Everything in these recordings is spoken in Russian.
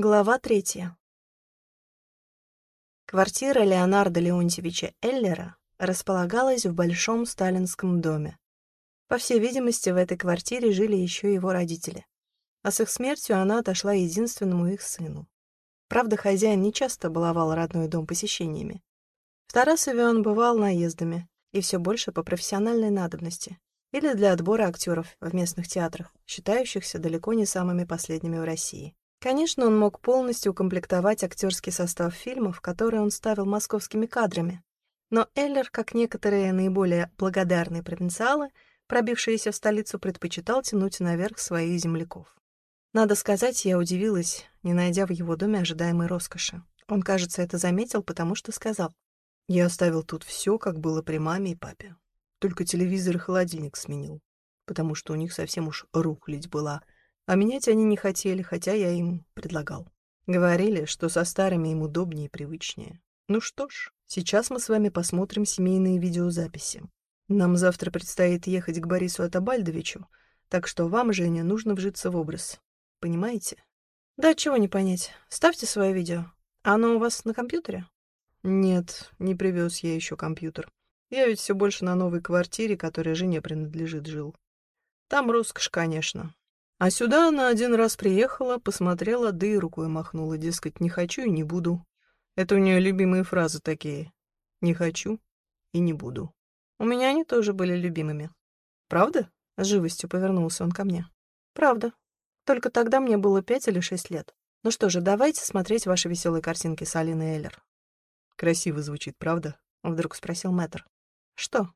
Глава третья. Квартира Леонарда Леонтьевича Эллера располагалась в большом сталинском доме. По всей видимости, в этой квартире жили еще его родители. А с их смертью она отошла единственному их сыну. Правда, хозяин не часто баловал родной дом посещениями. В Тарасове он бывал наездами, и все больше по профессиональной надобности, или для отбора актеров в местных театрах, считающихся далеко не самыми последними в России. Конечно, он мог полностью укомплектовать актерский состав фильмов, которые он ставил московскими кадрами. Но Эллер, как некоторые наиболее благодарные провинциалы, пробившиеся в столицу, предпочитал тянуть наверх своих земляков. Надо сказать, я удивилась, не найдя в его доме ожидаемой роскоши. Он, кажется, это заметил, потому что сказал. Я оставил тут все, как было при маме и папе. Только телевизор и холодильник сменил, потому что у них совсем уж рухлядь была — а менять они не хотели, хотя я им предлагал. Говорили, что со старыми им удобнее и привычнее. Ну что ж, сейчас мы с вами посмотрим семейные видеозаписи. Нам завтра предстоит ехать к Борису Атабальдовичу, так что вам, Женя, нужно вжиться в образ. Понимаете? Да, чего не понять. Ставьте свое видео. Оно у вас на компьютере? Нет, не привез я еще компьютер. Я ведь все больше на новой квартире, которая жене принадлежит, жил. Там роскошь, конечно, а сюда она один раз приехала, посмотрела, да и рукой махнула, дескать, не хочу и не буду. Это у нее любимые фразы такие. Не хочу и не буду. У меня они тоже были любимыми. Правда? С живостью повернулся он ко мне. Правда. Только тогда мне было пять или шесть лет. Ну что же, давайте смотреть ваши веселые картинки с Алиной Эллер. Красиво звучит, правда? Вдруг спросил Мэтр. Что?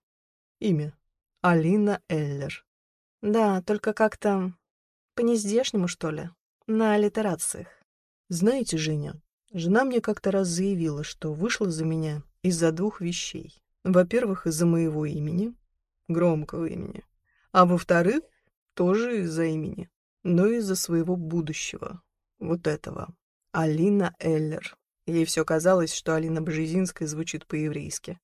Имя. Алина Эллер. Да, только как-то по-нездешнему, что ли? На аллитерациях. Знаете, Женя, жена мне как-то раз заявила, что вышла за меня из-за двух вещей. Во-первых, из-за моего имени, громкого имени, а во-вторых, тоже из-за имени, но из-за своего будущего, вот этого, Алина Эллер. Ей все казалось, что Алина Бжезинская звучит по-еврейски.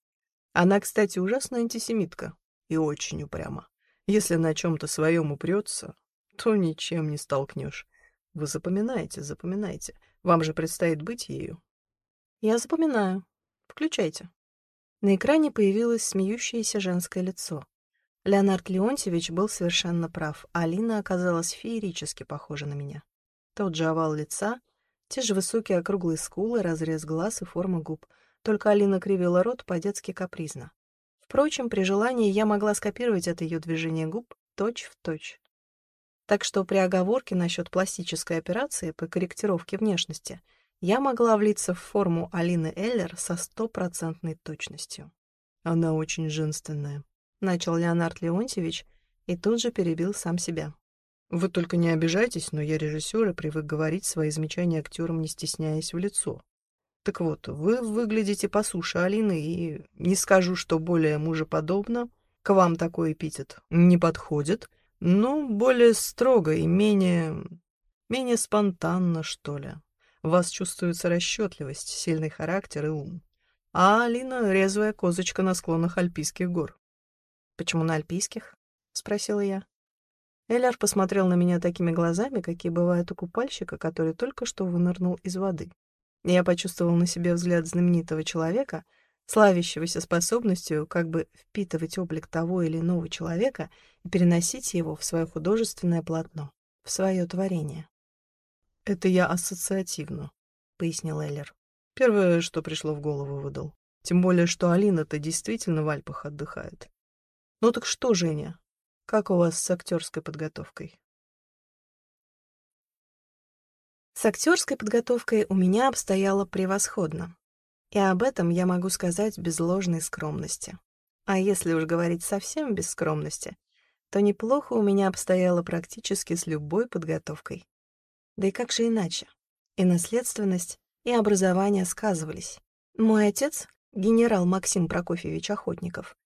Она, кстати, ужасная антисемитка и очень упряма. Если на чем-то своем упрется, то ничем не столкнешь. Вы запоминаете, запоминайте. Вам же предстоит быть ею. Я запоминаю. Включайте. На экране появилось смеющееся женское лицо. Леонард Леонтьевич был совершенно прав. Алина оказалась феерически похожа на меня. Тот же овал лица, те же высокие округлые скулы, разрез глаз и форма губ. Только Алина кривила рот по-детски капризно. Впрочем, при желании я могла скопировать это ее движение губ точь в точь. Так что при оговорке насчет пластической операции по корректировке внешности я могла влиться в форму Алины Эллер со стопроцентной точностью. Она очень женственная. Начал Леонард Леонтьевич и тут же перебил сам себя. Вы только не обижайтесь, но я режиссер и привык говорить свои замечания актерам, не стесняясь в лицо. Так вот, вы выглядите по суше Алины, и не скажу, что более мужеподобно. К вам такой эпитет не подходит, ну, более строго и менее... менее спонтанно, что ли. В вас чувствуется расчетливость, сильный характер и ум. А Алина — резвая козочка на склонах Альпийских гор. «Почему на Альпийских?» — спросила я. Эляр посмотрел на меня такими глазами, какие бывают у купальщика, который только что вынырнул из воды. Я почувствовал на себе взгляд знаменитого человека — славящегося способностью как бы впитывать облик того или иного человека и переносить его в свое художественное полотно, в свое творение. «Это я ассоциативно», — пояснил Эллер. «Первое, что пришло в голову, выдал. Тем более, что Алина-то действительно в Альпах отдыхает. Ну так что, Женя, как у вас с актерской подготовкой?» С актерской подготовкой у меня обстояло превосходно. И об этом я могу сказать без ложной скромности. А если уж говорить совсем без скромности, то неплохо у меня обстояло практически с любой подготовкой. Да и как же иначе? И наследственность, и образование сказывались. Мой отец — генерал Максим Прокофьевич Охотников,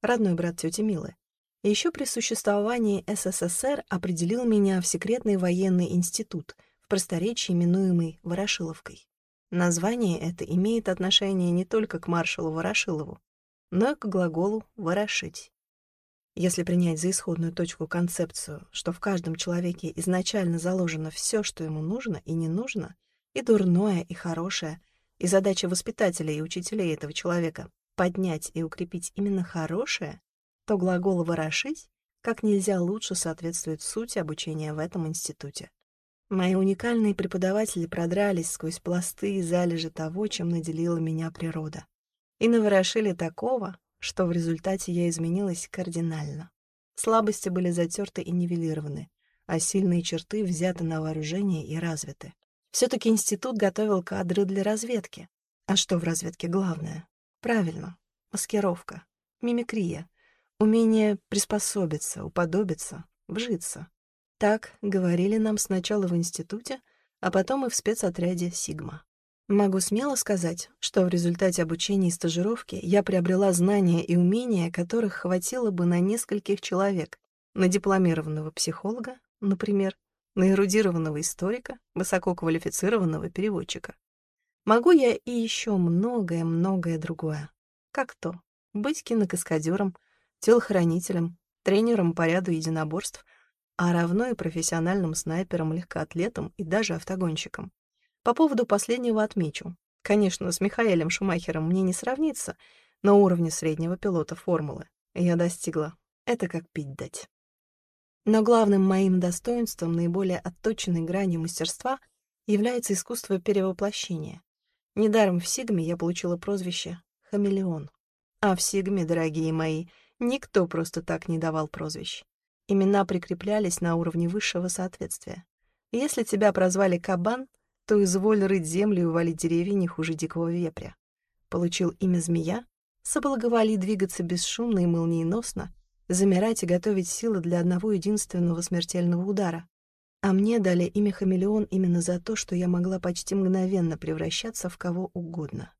родной брат тети Милы, еще при существовании СССР определил меня в секретный военный институт, в просторечии именуемый Ворошиловкой. Название это имеет отношение не только к маршалу Ворошилову, но и к глаголу «ворошить». Если принять за исходную точку концепцию, что в каждом человеке изначально заложено все, что ему нужно и не нужно, и дурное, и хорошее, и задача воспитателей и учителей этого человека — поднять и укрепить именно хорошее, то глагол «ворошить» как нельзя лучше соответствует сути обучения в этом институте. Мои уникальные преподаватели продрались сквозь пласты и залежи того, чем наделила меня природа, и наворошили такого, что в результате я изменилась кардинально. Слабости были затерты и нивелированы, а сильные черты взяты на вооружение и развиты. Все-таки институт готовил кадры для разведки. А что в разведке главное? Правильно, маскировка, мимикрия, умение приспособиться, уподобиться, вжиться. Так говорили нам сначала в институте, а потом и в спецотряде «Сигма». Могу смело сказать, что в результате обучения и стажировки я приобрела знания и умения, которых хватило бы на нескольких человек, на дипломированного психолога, например, на эрудированного историка, высококвалифицированного переводчика. Могу я и еще многое-многое другое. Как то быть кинокаскадером, телохранителем, тренером по ряду единоборств, а равно и профессиональным снайпером, легкоатлетом и даже автогонщиком. По поводу последнего отмечу. Конечно, с Михаэлем Шумахером мне не сравниться, но уровня среднего пилота формулы я достигла. Это как пить дать. Но главным моим достоинством, наиболее отточенной гранью мастерства, является искусство перевоплощения. Недаром в Сигме я получила прозвище «Хамелеон». А в Сигме, дорогие мои, никто просто так не давал прозвищ. Имена прикреплялись на уровне высшего соответствия. Если тебя прозвали «Кабан», то изволь рыть землю и валить деревья не хуже дикого вепря. Получил имя «Змея», соблаговоли двигаться бесшумно и молниеносно, замирать и готовить силы для одного единственного смертельного удара. А мне дали имя хамелеон именно за то, что я могла почти мгновенно превращаться в кого угодно.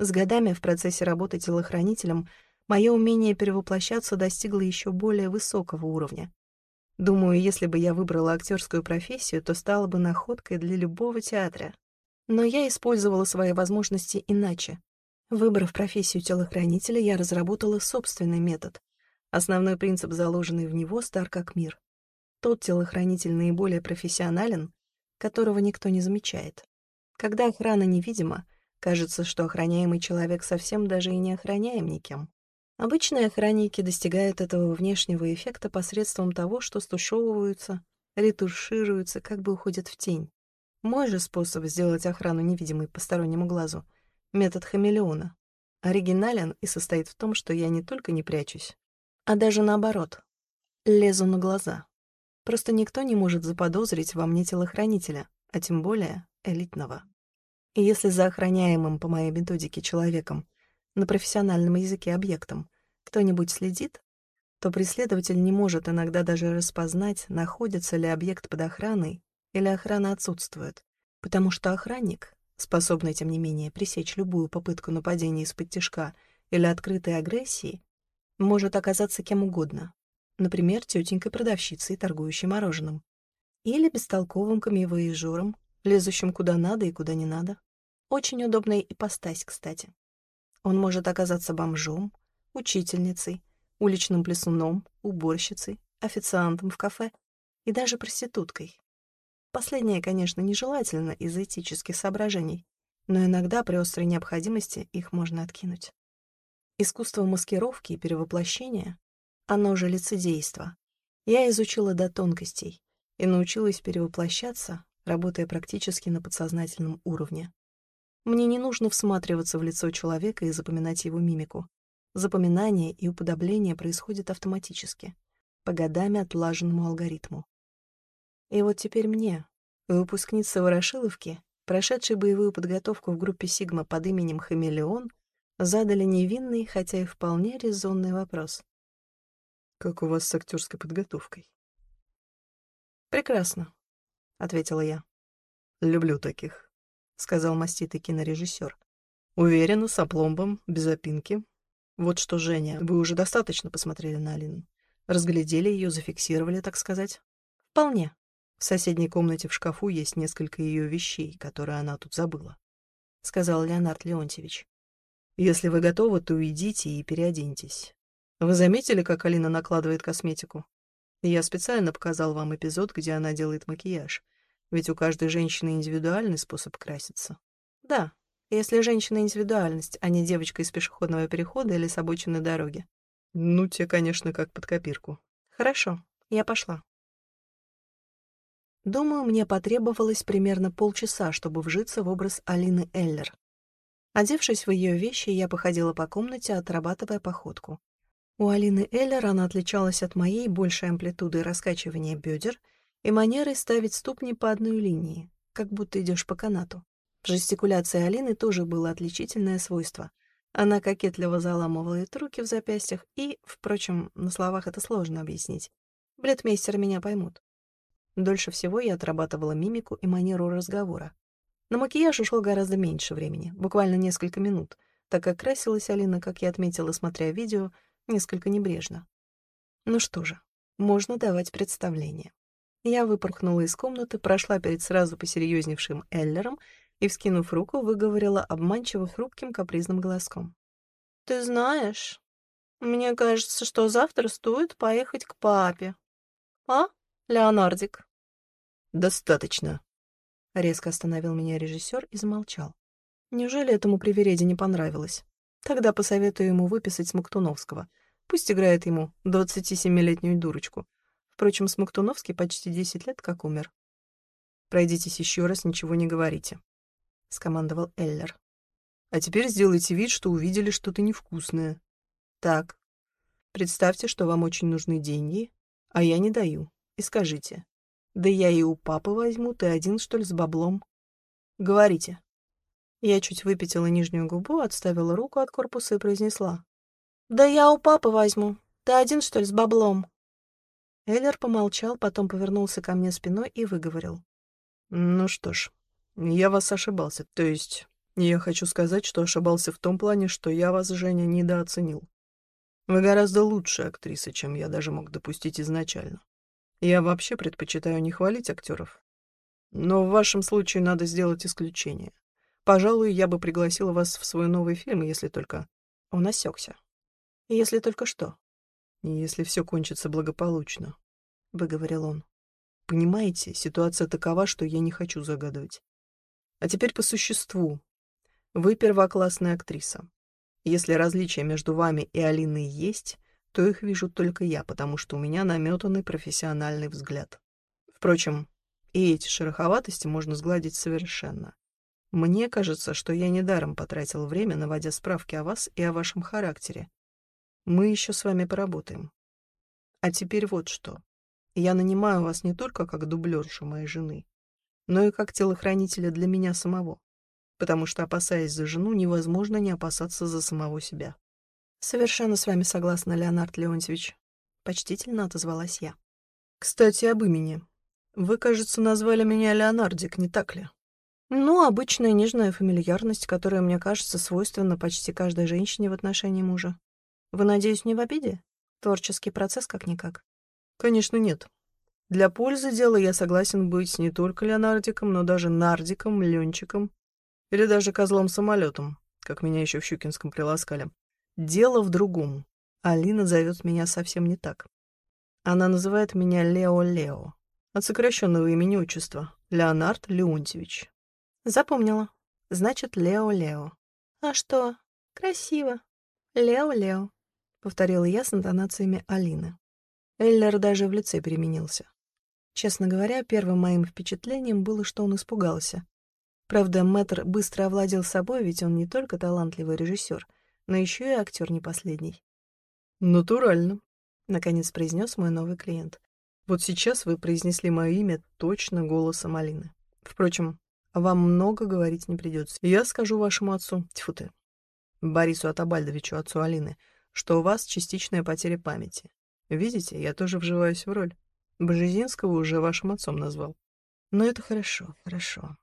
С годами в процессе работы телохранителем мое умение перевоплощаться достигло еще более высокого уровня. Думаю, если бы я выбрала актерскую профессию, то стала бы находкой для любого театра. Но я использовала свои возможности иначе. Выбрав профессию телохранителя, я разработала собственный метод, Основной принцип, заложенный в него, стар как мир. Тот телохранитель наиболее профессионален, которого никто не замечает. Когда охрана невидима, кажется, что охраняемый человек совсем даже и не охраняем никем. Обычные охранники достигают этого внешнего эффекта посредством того, что стушевываются, ретушируются, как бы уходят в тень. Мой же способ сделать охрану невидимой постороннему глазу — метод хамелеона. Оригинален и состоит в том, что я не только не прячусь, а даже наоборот. Лезу на глаза. Просто никто не может заподозрить во мне телохранителя, а тем более элитного. И если за охраняемым по моей методике человеком, на профессиональном языке объектом, кто-нибудь следит, то преследователь не может иногда даже распознать, находится ли объект под охраной или охрана отсутствует, потому что охранник, способный, тем не менее, пресечь любую попытку нападения из-под тяжка или открытой агрессии, может оказаться кем угодно. Например, тетенькой-продавщицей, торгующей мороженым. Или бестолковым камевоежуром, лезущим куда надо и куда не надо. Очень удобная ипостась, кстати. Он может оказаться бомжом, учительницей, уличным плесуном, уборщицей, официантом в кафе и даже проституткой. Последнее, конечно, нежелательно из этических соображений, но иногда при острой необходимости их можно откинуть. Искусство маскировки и перевоплощения, оно же лицедейство, я изучила до тонкостей и научилась перевоплощаться, работая практически на подсознательном уровне. Мне не нужно всматриваться в лицо человека и запоминать его мимику. Запоминание и уподобление происходят автоматически, по годами отлаженному алгоритму. И вот теперь мне, выпускница Ворошиловки, прошедшей боевую подготовку в группе «Сигма» под именем Хамелеон, задали невинный, хотя и вполне резонный вопрос. «Как у вас с актерской подготовкой?» «Прекрасно», — ответила я. «Люблю таких», — сказал маститый кинорежиссер. «Уверенно, с опломбом, без опинки. Вот что, Женя, вы уже достаточно посмотрели на Алину. Разглядели ее, зафиксировали, так сказать?» «Вполне. В соседней комнате в шкафу есть несколько ее вещей, которые она тут забыла», — сказал Леонард Леонтьевич. Если вы готовы, то уйдите и переоденьтесь. Вы заметили, как Алина накладывает косметику? Я специально показал вам эпизод, где она делает макияж. Ведь у каждой женщины индивидуальный способ краситься. Да, если женщина индивидуальность, а не девочка из пешеходного перехода или с обочины дороги. Ну, те, конечно, как под копирку. Хорошо, я пошла. Думаю, мне потребовалось примерно полчаса, чтобы вжиться в образ Алины Эллер. Одевшись в ее вещи, я походила по комнате, отрабатывая походку. У Алины Эллер она отличалась от моей большей амплитудой раскачивания бедер и манерой ставить ступни по одной линии, как будто идешь по канату. В жестикуляции Алины тоже было отличительное свойство. Она кокетливо заламывает руки в запястьях и, впрочем, на словах это сложно объяснить. Блетмейстеры меня поймут. Дольше всего я отрабатывала мимику и манеру разговора. На макияж ушло гораздо меньше времени, буквально несколько минут, так как красилась Алина, как я отметила, смотря видео, несколько небрежно. Ну что же, можно давать представление. Я выпорхнула из комнаты, прошла перед сразу посерьезневшим Эллером и, вскинув руку, выговорила обманчиво хрупким капризным голоском. «Ты знаешь, мне кажется, что завтра стоит поехать к папе. А?» Леонардик. Достаточно. Резко остановил меня режиссер и замолчал. Неужели этому привереде не понравилось? Тогда посоветую ему выписать Смоктуновского. Пусть играет ему 27-летнюю дурочку. Впрочем, Смоктуновский почти 10 лет как умер. «Пройдитесь еще раз, ничего не говорите», — скомандовал Эллер. «А теперь сделайте вид, что увидели что-то невкусное. Так, представьте, что вам очень нужны деньги, а я не даю и скажите. Да я и у папы возьму, ты один, что ли, с баблом? Говорите. Я чуть выпятила нижнюю губу, отставила руку от корпуса и произнесла. Да я у папы возьму. Ты один, что ли, с баблом? Эллер помолчал, потом повернулся ко мне спиной и выговорил. Ну что ж, я вас ошибался. То есть, я хочу сказать, что ошибался в том плане, что я вас, Женя, недооценил. Вы гораздо лучшая актриса, чем я даже мог допустить изначально. Я вообще предпочитаю не хвалить актеров. Но в вашем случае надо сделать исключение. Пожалуй, я бы пригласила вас в свой новый фильм, если только... Он осекся. Если только что? Если все кончится благополучно, — выговорил он. Понимаете, ситуация такова, что я не хочу загадывать. А теперь по существу. Вы первоклассная актриса. Если различия между вами и Алиной есть, то их вижу только я, потому что у меня наметанный профессиональный взгляд. Впрочем, и эти шероховатости можно сгладить совершенно. Мне кажется, что я недаром потратил время, наводя справки о вас и о вашем характере. Мы еще с вами поработаем. А теперь вот что. Я нанимаю вас не только как дублершу моей жены, но и как телохранителя для меня самого, потому что, опасаясь за жену, невозможно не опасаться за самого себя. «Совершенно с вами согласна, Леонард Леонтьевич», — почтительно отозвалась я. «Кстати, об имени. Вы, кажется, назвали меня Леонардик, не так ли?» «Ну, обычная нежная фамильярность, которая, мне кажется, свойственна почти каждой женщине в отношении мужа. Вы, надеюсь, не в обиде? Творческий процесс как-никак». «Конечно, нет. Для пользы дела я согласен быть не только Леонардиком, но даже Нардиком, Ленчиком или даже козлом-самолетом, как меня еще в Щукинском приласкали. Дело в другом. Алина зовет меня совсем не так. Она называет меня Лео-Лео. От сокращенного имени отчества. Леонард Леонтьевич. Запомнила. Значит, Лео-Лео. А что? Красиво. Лео-Лео. Повторила я с интонациями Алины. Эллер даже в лице переменился. Честно говоря, первым моим впечатлением было, что он испугался. Правда, мэтр быстро овладел собой, ведь он не только талантливый режиссер — но еще и актер не последний. «Натурально», — наконец произнес мой новый клиент. «Вот сейчас вы произнесли мое имя точно голосом Алины. Впрочем, вам много говорить не придется. Я скажу вашему отцу, тьфу ты, Борису Атабальдовичу, отцу Алины, что у вас частичная потеря памяти. Видите, я тоже вживаюсь в роль. Бжезинского уже вашим отцом назвал. Но это хорошо, хорошо.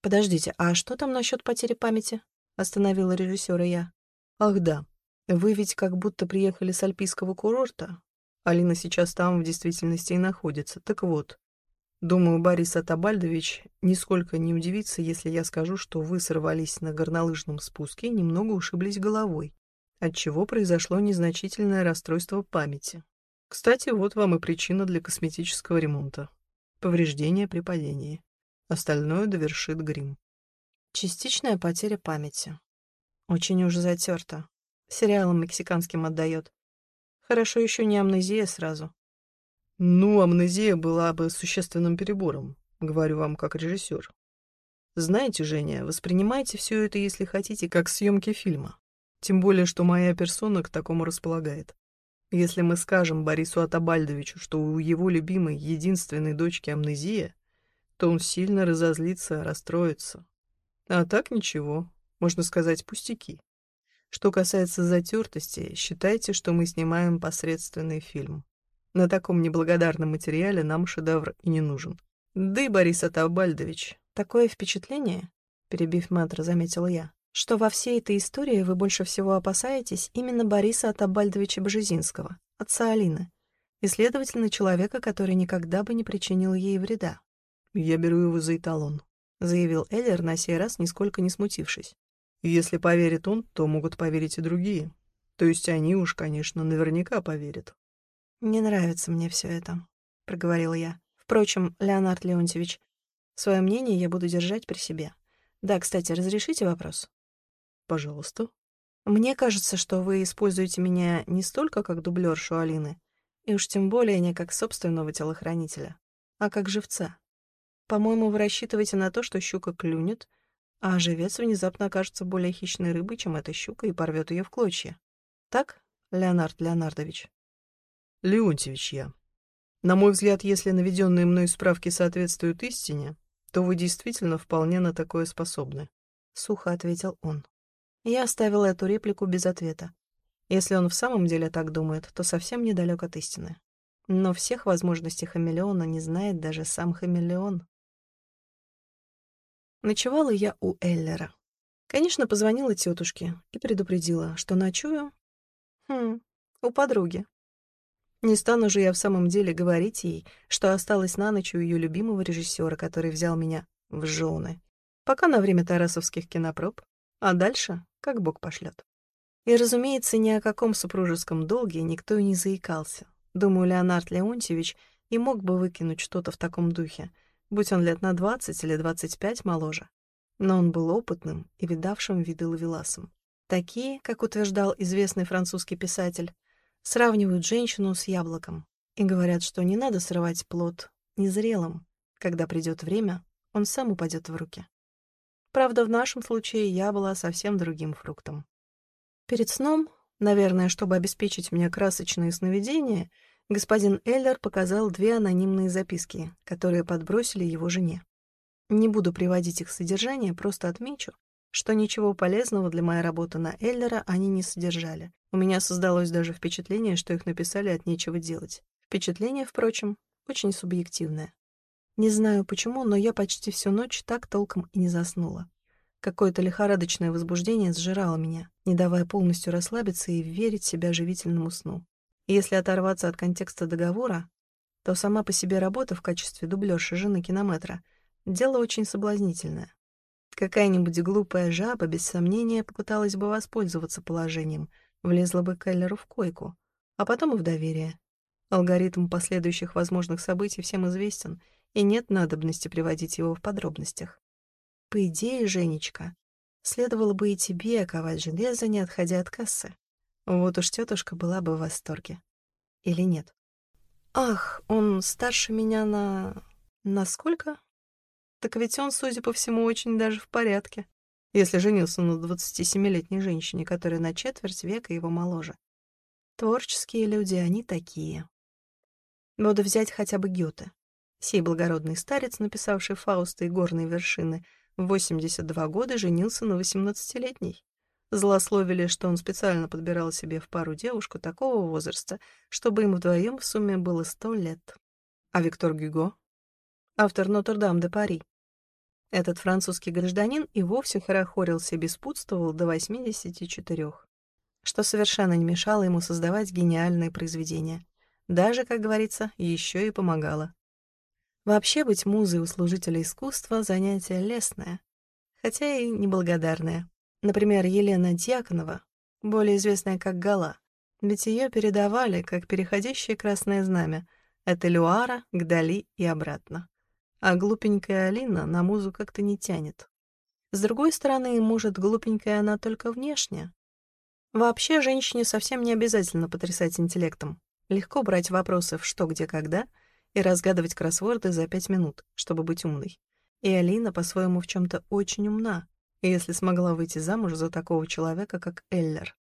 Подождите, а что там насчет потери памяти? Остановила режиссера я. Ах да, вы ведь как будто приехали с альпийского курорта. Алина сейчас там в действительности и находится. Так вот, думаю, Борис Атабальдович нисколько не удивится, если я скажу, что вы сорвались на горнолыжном спуске и немного ушиблись головой, отчего произошло незначительное расстройство памяти. Кстати, вот вам и причина для косметического ремонта. Повреждение при падении. Остальное довершит грим. Частичная потеря памяти. Очень уж затерто. Сериалом мексиканским отдает. Хорошо еще не амнезия сразу. Ну, амнезия была бы существенным перебором, говорю вам как режиссер. Знаете, Женя, воспринимайте все это, если хотите, как съемки фильма. Тем более, что моя персона к такому располагает. Если мы скажем Борису Атабальдовичу, что у его любимой единственной дочки амнезия, то он сильно разозлится, расстроится. А так ничего, можно сказать, пустяки. Что касается затертости, считайте, что мы снимаем посредственный фильм. На таком неблагодарном материале нам шедевр и не нужен. Да и Борис Атабальдович. Такое впечатление, перебив мэтра, заметила я, что во всей этой истории вы больше всего опасаетесь именно Бориса Атабальдовича Бжезинского, отца Алины, и, следовательно, человека, который никогда бы не причинил ей вреда. «Я беру его за эталон», — заявил Эллер, на сей раз нисколько не смутившись. «Если поверит он, то могут поверить и другие. То есть они уж, конечно, наверняка поверят». «Не нравится мне все это», — проговорила я. «Впрочем, Леонард Леонтьевич, свое мнение я буду держать при себе. Да, кстати, разрешите вопрос?» «Пожалуйста». «Мне кажется, что вы используете меня не столько как дублершу Алины, и уж тем более не как собственного телохранителя, а как живца. По-моему, вы рассчитываете на то, что щука клюнет, а живец внезапно окажется более хищной рыбой, чем эта щука, и порвет ее в клочья. Так, Леонард Леонардович?» «Леонтьевич я. На мой взгляд, если наведенные мной справки соответствуют истине, то вы действительно вполне на такое способны», — сухо ответил он. Я оставила эту реплику без ответа. Если он в самом деле так думает, то совсем недалек от истины. Но всех возможностей хамелеона не знает даже сам хамелеон. Ночевала я у Эллера. Конечно, позвонила тетушке и предупредила, что ночую... Хм, у подруги. Не стану же я в самом деле говорить ей, что осталась на ночь у ее любимого режиссера, который взял меня в жены. Пока на время тарасовских кинопроб, а дальше как Бог пошлет. И, разумеется, ни о каком супружеском долге никто и не заикался. Думаю, Леонард Леонтьевич и мог бы выкинуть что-то в таком духе, будь он лет на двадцать или двадцать пять моложе. Но он был опытным и видавшим виды ловеласом. Такие, как утверждал известный французский писатель, сравнивают женщину с яблоком и говорят, что не надо срывать плод незрелым. Когда придет время, он сам упадет в руки. Правда, в нашем случае я была совсем другим фруктом. Перед сном, наверное, чтобы обеспечить мне красочные сновидения, господин Эллер показал две анонимные записки, которые подбросили его жене. Не буду приводить их содержание, просто отмечу, что ничего полезного для моей работы на Эллера они не содержали. У меня создалось даже впечатление, что их написали от нечего делать. Впечатление, впрочем, очень субъективное. Не знаю почему, но я почти всю ночь так толком и не заснула. Какое-то лихорадочное возбуждение сжирало меня, не давая полностью расслабиться и верить себя живительному сну. И если оторваться от контекста договора, то сама по себе работа в качестве дублерши жены кинометра — дело очень соблазнительное. Какая-нибудь глупая жаба, без сомнения, попыталась бы воспользоваться положением, влезла бы Келлеру в койку, а потом и в доверие. Алгоритм последующих возможных событий всем известен — и нет надобности приводить его в подробностях. По идее, Женечка, следовало бы и тебе ковать железо, не отходя от кассы. Вот уж тетушка была бы в восторге. Или нет? Ах, он старше меня на... на сколько? Так ведь он, судя по всему, очень даже в порядке, если женился на 27-летней женщине, которая на четверть века его моложе. Творческие люди, они такие. Надо взять хотя бы Гёте. Сей благородный старец, написавший Фауста и горные вершины, в 82 года женился на 18-летней. Злословили, что он специально подбирал себе в пару девушку такого возраста, чтобы им вдвоем в сумме было сто лет. А Виктор Гюго? Автор «Нотр-Дам де Пари». Этот французский гражданин и вовсе хорохорился и беспутствовал до 84, что совершенно не мешало ему создавать гениальные произведения. Даже, как говорится, еще и помогало. Вообще быть музой у служителя искусства — занятие лестное, хотя и неблагодарное. Например, Елена Дьяконова, более известная как Гала, ведь ее передавали как переходящее красное знамя от Элюара к Дали и обратно. а глупенькая Алина на музу как-то не тянет. С другой стороны, может, глупенькая она только внешне. Вообще, женщине совсем не обязательно потрясать интеллектом. Легко брать вопросы в «что, где, когда» и разгадывать кроссворды за пять минут, чтобы быть умной. И Алина по-своему в чем то очень умна, если смогла выйти замуж за такого человека, как Эллер.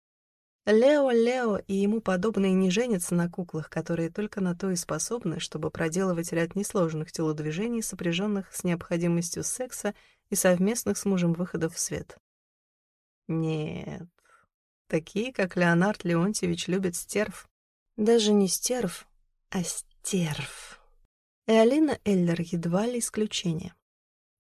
Лео, Лео и ему подобные не женятся на куклах, которые только на то и способны, чтобы проделывать ряд несложных телодвижений, сопряженных с необходимостью секса и совместных с мужем выходов в свет. Нет, такие, как Леонард Леонтьевич, любят стерв. Даже не стерв, а стерв. И Алина Эллер едва ли исключение.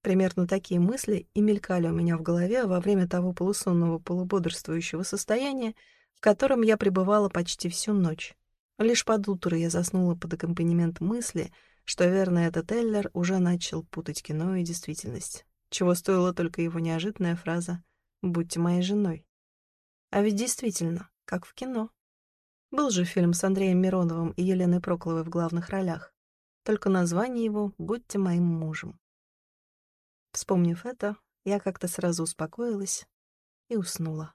Примерно такие мысли и мелькали у меня в голове во время того полусонного полубодрствующего состояния, в котором я пребывала почти всю ночь. Лишь под утро я заснула под аккомпанемент мысли, что, верно, этот Эллер уже начал путать кино и действительность, чего стоила только его неожиданная фраза «Будьте моей женой». А ведь действительно, как в кино. Был же фильм с Андреем Мироновым и Еленой Прокловой в главных ролях. Только название его «Будьте моим мужем». Вспомнив это, я как-то сразу успокоилась и уснула.